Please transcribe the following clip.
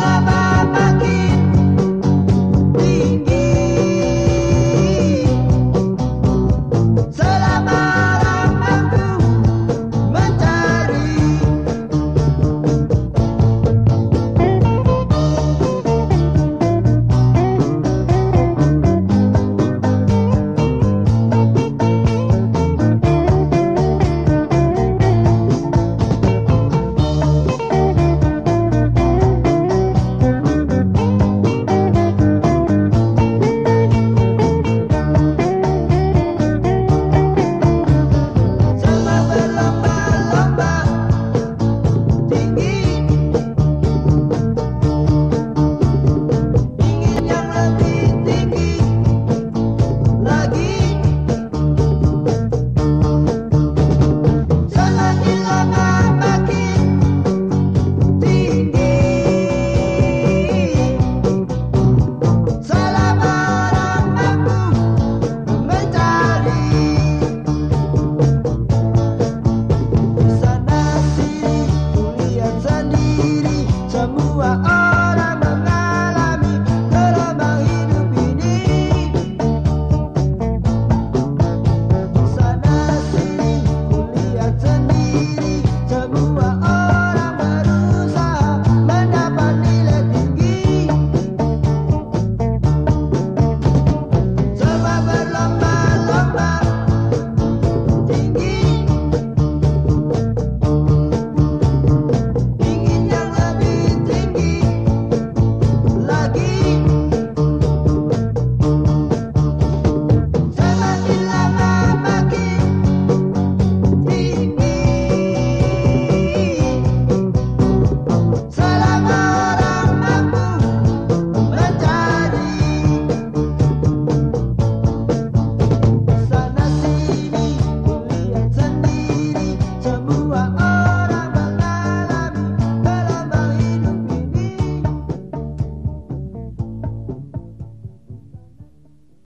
lullaby.